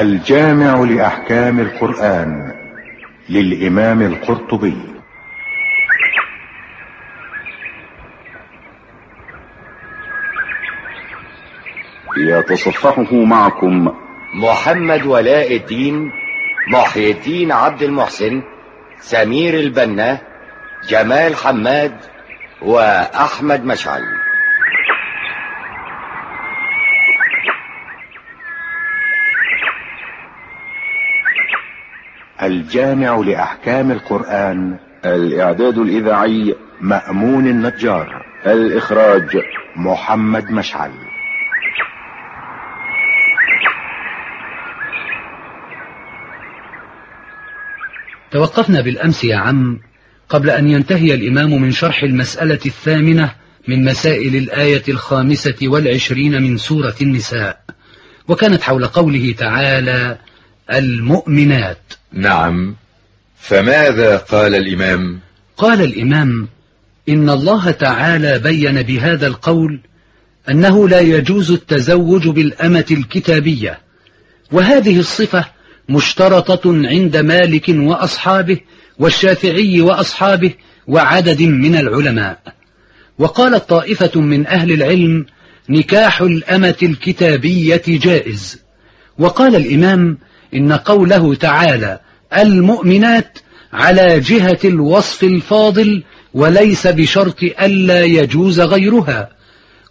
الجامع لأحكام القرآن للإمام القرطبي. يتصفحه معكم محمد ولاء الدين محي الدين عبد المحسن سمير البنا جمال حماد وأحمد مشعل. الجامع لأحكام القرآن. الإعداد الإذاعي مأمون النجار. الإخراج محمد مشعل. توقفنا بالأمس يا عم قبل أن ينتهي الإمام من شرح المسألة الثامنة من مسائل الآية الخامسة والعشرين من سورة النساء وكانت حول قوله تعالى المؤمنات. نعم. فماذا قال الإمام؟ قال الإمام إن الله تعالى بين بهذا القول أنه لا يجوز التزوج بالأمة الكتابية وهذه الصفة مشترطة عند مالك وأصحابه والشافعي وأصحابه وعدد من العلماء. وقالت طائفة من أهل العلم نكاح الأمة الكتابية جائز. وقال الإمام إن قوله تعالى المؤمنات على جهة الوصف الفاضل وليس بشرط ألا يجوز غيرها.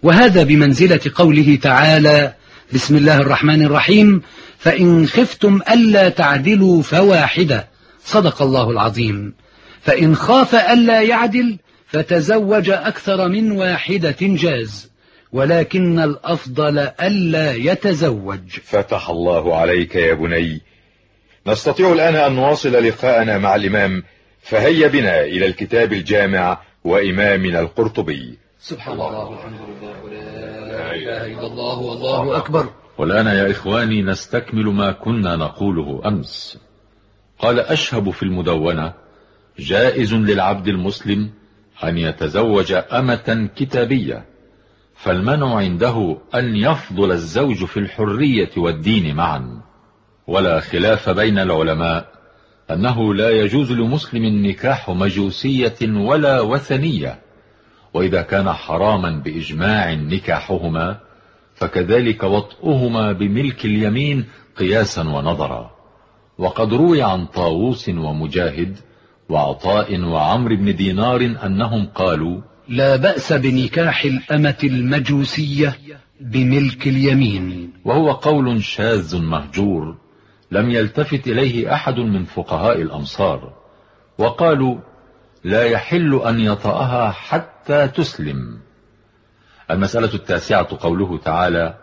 وهذا بمنزلة قوله تعالى بسم الله الرحمن الرحيم فإن خفتم ألا تعدلوا فواحدة. صدق الله العظيم. فإن خاف ألا يعدل فتزوج أكثر من واحدة جاز. ولكن الأفضل ألا يتزوج. فتح الله عليك يا بني نستطيع الآن أن نواصل لقاءنا مع الإمام. فهيا بنا إلى الكتاب الجامع وإمامنا القرطبي. سبحان الله. والحمد لله ولا إله إلا الله والله أكبر. والآن يا إخواني نستكمل ما كنا نقوله أمس. قال أشهب في المدونة جائز للعبد المسلم أن يتزوج أمة كتابية فالمنع عنده أن يفضل الزوج في الحرية والدين معا. ولا خلاف بين العلماء أنه لا يجوز لمسلم نكاح مجوسية ولا وثنية وإذا كان حراما بإجماع نكاحهما فكذلك وطئهما بملك اليمين قياسا ونظرا. وقد روي عن طاووس ومجاهد وعطاء وعمر بن دينار أنهم قالوا لا بأس بنكاح الأمة المجوسية بملك اليمين. وهو قول شاذ مهجور لم يلتفت إليه أحد من فقهاء الأمصار وقالوا لا يحل أن يطأها حتى تسلم. المسألة التاسعة قوله تعالى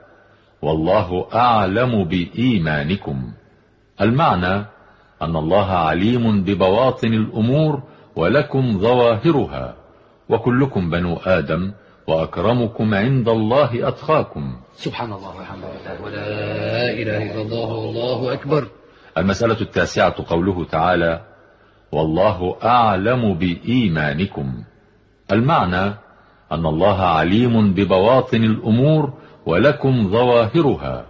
والله أعلم بإيمانكم. المعنى أن الله عليم ببواطن الأمور ولكم ظواهرها وكلكم بنو آدم وأكرمكم عند الله أتقاكم. سبحان الله والحمد لله. ولا إله إلا الله والله أكبر. المسألة التاسعة قوله تعالى والله أعلم بإيمانكم. المعنى أن الله عليم ببواطن الأمور ولكم ظواهرها.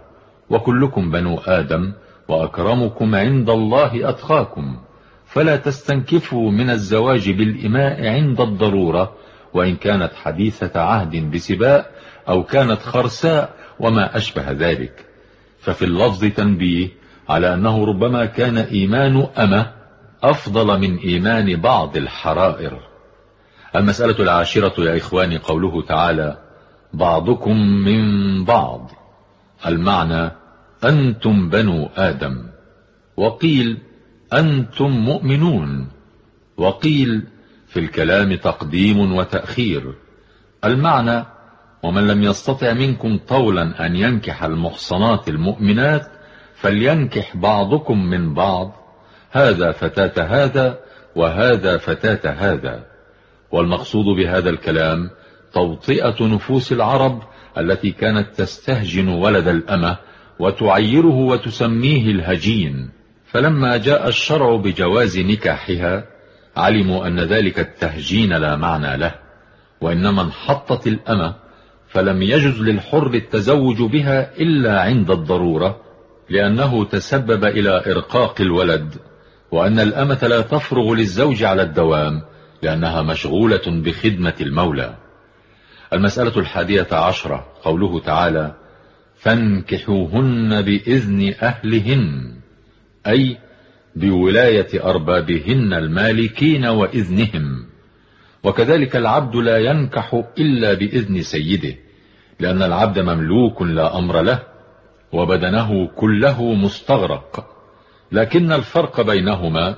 وكلكم بنو آدم وأكرمكم عند الله أتقاكم. فلا تستنكفوا من الزواج بالإماء عند الضرورة وإن كانت حديثة عهد بسباء أو كانت خرساء وما أشبه ذلك. ففي اللفظ تنبيه على أنه ربما كان إيمان أمة أفضل من إيمان بعض الحرائر. المسألة العاشرة يا إخواني قوله تعالى بعضكم من بعض المعنى أنتم بنو آدم وقيل أنتم مؤمنون وقيل في الكلام تقديم وتأخير. المعنى ومن لم يستطع منكم طولا أن ينكح المحصنات المؤمنات فلينكح بعضكم من بعض. هذا فتاة هذا وهذا فتاة هذا. والمقصود بهذا الكلام توطئة نفوس العرب التي كانت تستهجن ولد الأمة وتعيره وتسميه الهجين. فلما جاء الشرع بجواز نكاحها علموا أن ذلك التهجين لا معنى له وإنما انحطت الأمة فلم يجز للحر التزوج بها إلا عند الضرورة لأنه تسبب إلى إرقاق الولد وأن الأمة لا تفرغ للزوج على الدوام لأنها مشغولة بخدمة المولى. المسألة الحادية عشرة قوله تعالى فانكحوهن بإذن أهلهن أي بولاية أربابهن المالكين وإذنهم. وكذلك العبد لا ينكح إلا بإذن سيده لأن العبد مملوك لا أمر له وبدنه كله مستغرق. لكن الفرق بينهما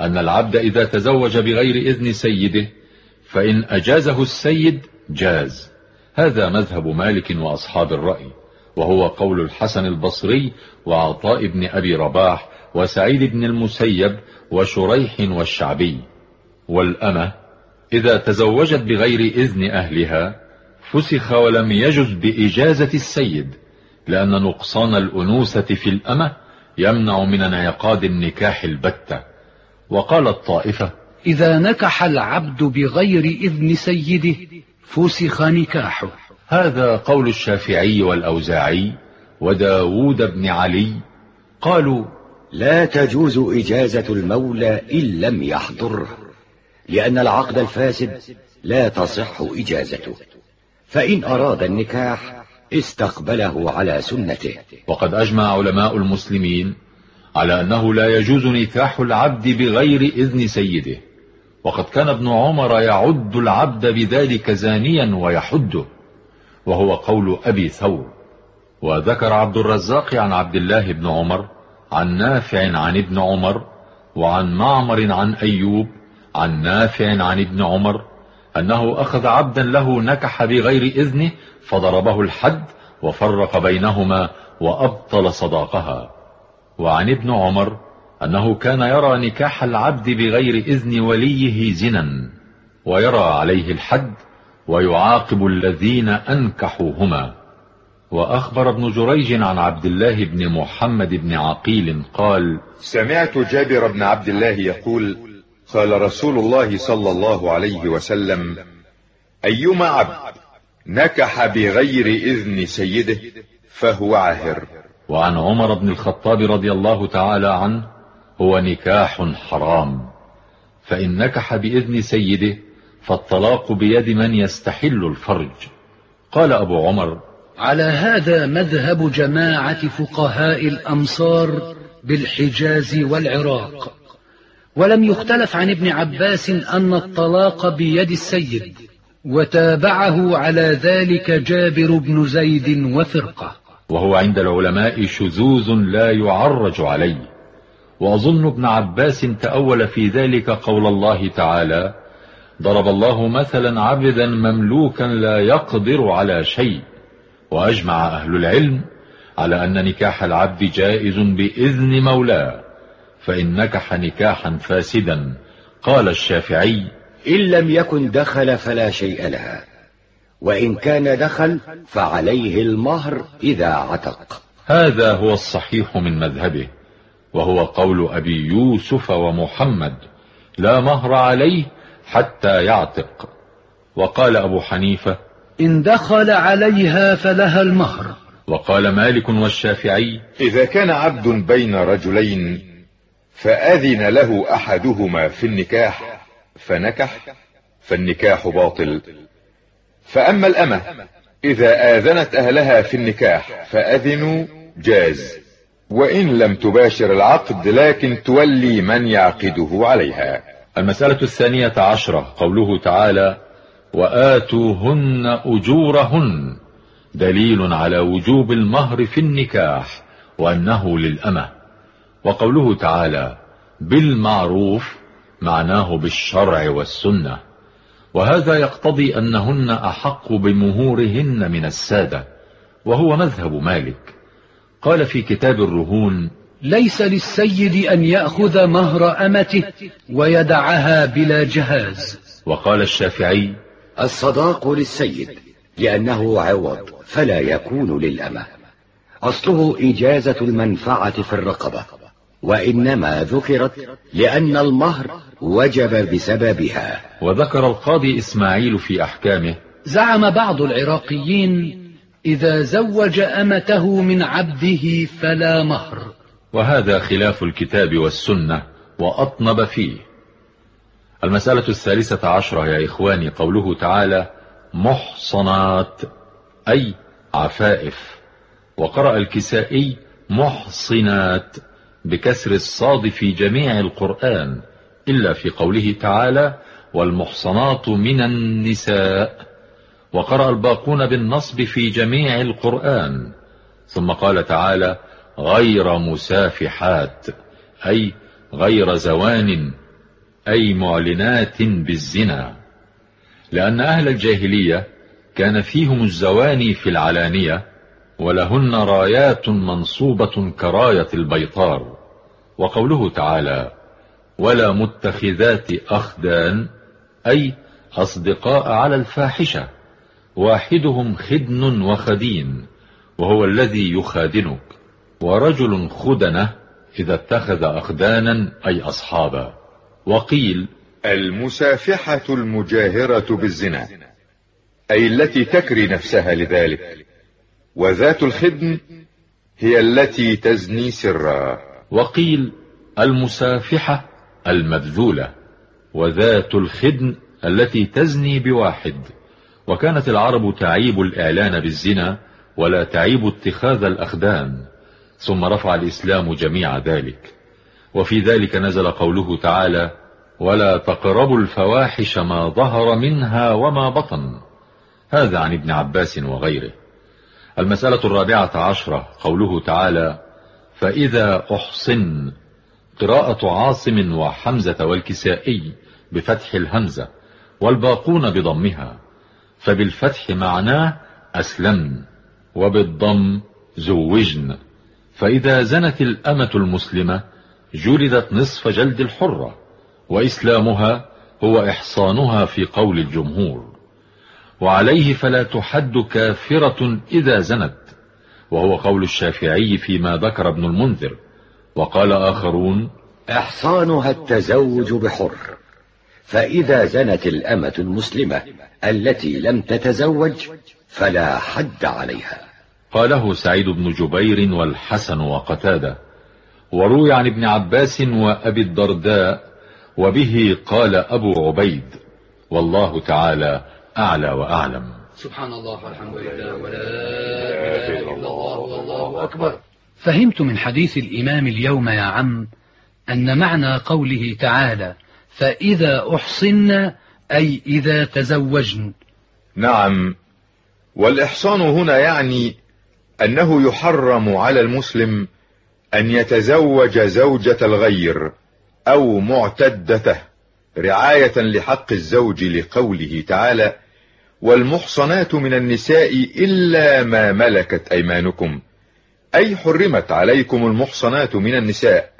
أن العبد إذا تزوج بغير إذن سيده فإن أجازه السيد جاز. هذا مذهب مالك وأصحاب الرأي وهو قول الحسن البصري وعطاء بن أبي رباح وسعيد بن المسيب وشريح والشعبي. والأمة إذا تزوجت بغير إذن أهلها فسخ ولم يجز بإجازة السيد لأن نقصان الأنوثة في الأمة يمنع من انعقاد النكاح البتة. وقال الطائفة إذا نكح العبد بغير إذن سيده فسخ نكاحه. هذا قول الشافعي والأوزاعي وداود بن علي. قالوا لا تجوز إجازة المولى إن لم يحضره لأن العقد الفاسد لا تصح إجازته. فإن أراد النكاح استقبله على سنته. وقد أجمع علماء المسلمين على أنه لا يجوز نكاح العبد بغير إذن سيده. وقد كان ابن عمر يعد العبد بذلك زانيا ويحده وهو قول أبي ثور. وذكر عبد الرزاق عن عبد الله بن عمر عن نافع عن ابن عمر وعن معمر عن أيوب عن نافع عن ابن عمر أنه أخذ عبدا له نكح بغير إذنه فضربه الحد وفرق بينهما وأبطل صداقها. وعن ابن عمر أنه كان يرى نكاح العبد بغير إذن وليه زنا ويرى عليه الحد ويعاقب الذين أنكحوهما. وأخبر ابن جريج عن عبد الله بن محمد بن عقيل قال سمعت جابر بن عبد الله يقول قال رسول الله صلى الله عليه وسلم أيما عبد نكح بغير إذن سيده فهو عاهر. وعن عمر بن الخطاب رضي الله تعالى عنه هو نكاح حرام فإن نكح بإذن سيده فالطلاق بيد من يستحل الفرج. قال أبو عمر على هذا مذهب جماعة فقهاء الأمصار بالحجاز والعراق. ولم يختلف عن ابن عباس أن الطلاق بيد السيد وتابعه على ذلك جابر بن زيد وفرقة. وهو عند العلماء شذوذ لا يعرج عليه. وأظن ابن عباس تأول في ذلك قول الله تعالى ضرب الله مثلا عبدا مملوكا لا يقدر على شيء وأجمع أهل العلم على أن نكاح العبد جائز بإذن مولاه فإن نكح نكاحا فاسدا قال الشافعي. إن لم يكن دخل فلا شيء لها وإن كان دخل فعليه المهر إذا عتق. هذا هو الصحيح من مذهبه وهو قول أبي يوسف ومحمد لا مهر عليه حتى يعتق وقال أبو حنيفة إن دخل عليها فلها المهر. وقال مالك والشافعي إذا كان عبد بين رجلين فأذن له أحدهما في النكاح فنكح فالنكاح باطل. فأما الأمة إذا آذنت أهلها في النكاح فأذنوا جاز. وإن لم تباشر العقد لكن تولي من يعقده عليها. المسألة الثانية عشرة قوله تعالى وآتوهن أجورهن دليل على وجوب المهر في النكاح وأنه للأمة. وقوله تعالى بالمعروف معناه بالشرع والسنة. وهذا يقتضي أنهن أحق بمهورهن من السادة وهو مذهب مالك. قال في كتاب الرهون ليس للسيد أن يأخذ مهر أمته ويدعها بلا جهاز. وقال الشافعي الصداق للسيد لأنه عوض فلا يكون للأمة. أصله إجازة المنفعة في الرقبة وإنما ذكرت لأن المهر وجب بسببها. وذكر القاضي إسماعيل في أحكامه زعم بعض العراقيين إذا زوج أمته من عبده فلا مهر. وهذا خلاف الكتاب والسنة وأطنب فيه. المسألة الثالثة عشرة يا إخواني قوله تعالى محصنات أي عفائف. وقرأ الكسائي محصنات بكسر الصاد في جميع القرآن إلا في قوله تعالى والمحصنات من النساء وقرأ الباقون بالنصب في جميع القرآن ثم قال تعالى غير مسافحات أي غير زوان أي معلنات بالزنا لأن أهل الجاهلية كان فيهم الزواني في العلانية ولهن رايات منصوبة كراية البيطار. وقوله تعالى ولا متخذات أخدان أي أصدقاء على الفاحشة واحدهم خدن وخدين وهو الذي يخادنك ورجل خدنه إذا اتخذ أخدانا أي أصحابا. وقيل المسافحة المجاهرة بالزنا أي التي تكري نفسها لذلك وذات الخدن هي التي تزني سرا. وقيل المسافحة المبذولة وذات الخدن التي تزني بواحد. وكانت العرب تعيب الإعلان بالزنا ولا تعيب اتخاذ الأخدان ثم رفع الإسلام جميع ذلك. وفي ذلك نزل قوله تعالى ولا تقربوا الفواحش ما ظهر منها وما بطن هذا عن ابن عباس وغيره. المسألة الرابعة عشرة قوله تعالى فإذا أحصن قراءة عاصم وحمزة والكسائي بفتح الهمزة والباقون بضمها فبالفتح معناه أسلمن وبالضم زوجن فإذا زنت الأمة المسلمة جلدت نصف جلد الحرة وإسلامها هو إحصانها في قول الجمهور. وعليه فلا تحد كافرة إذا زنت وهو قول الشافعي فيما ذكر ابن المنذر. وقال آخرون إحصانها التزوج بحر فإذا زنت الأمة المسلمة التي لم تتزوج فلا حد عليها. قاله سعيد بن جبير والحسن وقتاده. وروي عن ابن عباس وأبي الدرداء وبه قال أبو عبيد. والله تعالى أعلى وأعلم. سبحان الله والحمد لله ولا إله إلا الله والله أكبر. فهمت من حديث الإمام اليوم يا عم أن معنى قوله تعالى فإذا أحصن أي إذا تزوجن. نعم. والإحصان هنا يعني أنه يحرم على المسلم أن يتزوج زوجة الغير أو معتدته رعاية لحق الزوج لقوله تعالى والمحصنات من النساء إلا ما ملكت أيمانكم أي حرمت عليكم المحصنات من النساء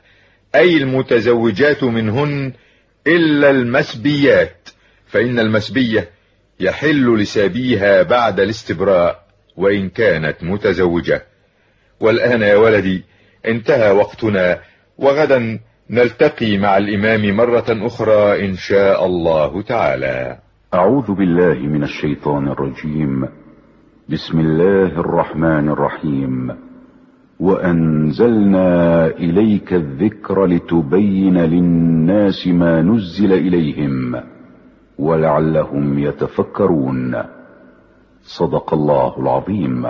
أي المتزوجات منهن إلا المسبيات فإن المسبية يحل لسابيها بعد الاستبراء وإن كانت متزوجة. والآن يا ولدي انتهى وقتنا وغدا نلتقي مع الإمام مرة أخرى إن شاء الله تعالى. أعوذ بالله من الشيطان الرجيم. بسم الله الرحمن الرحيم. وأنزلنا إليك الذكر لتبين للناس ما نزل إليهم ولعلهم يتفكرون. صدق الله العظيم.